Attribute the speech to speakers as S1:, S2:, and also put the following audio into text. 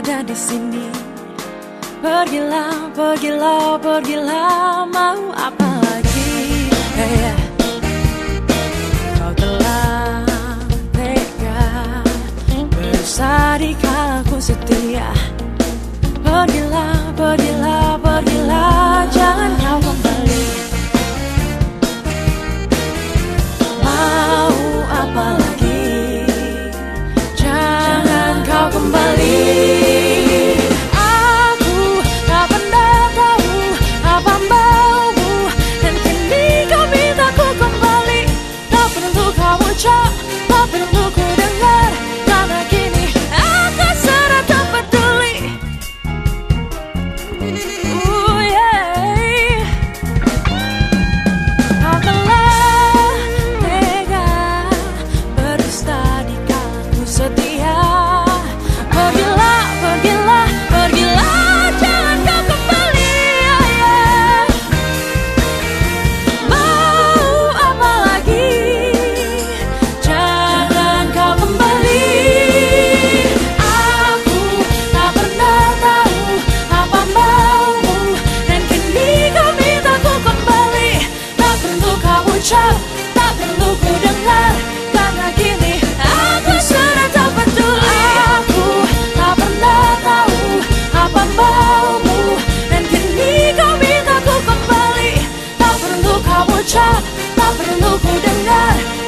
S1: ada di sini. Pergilah, pergilah, pergilah Mau apa lagi? Hey, yeah. Kau telah tega Bersedih aku setia. Pergilah, pergilah очах, паприну пуденар.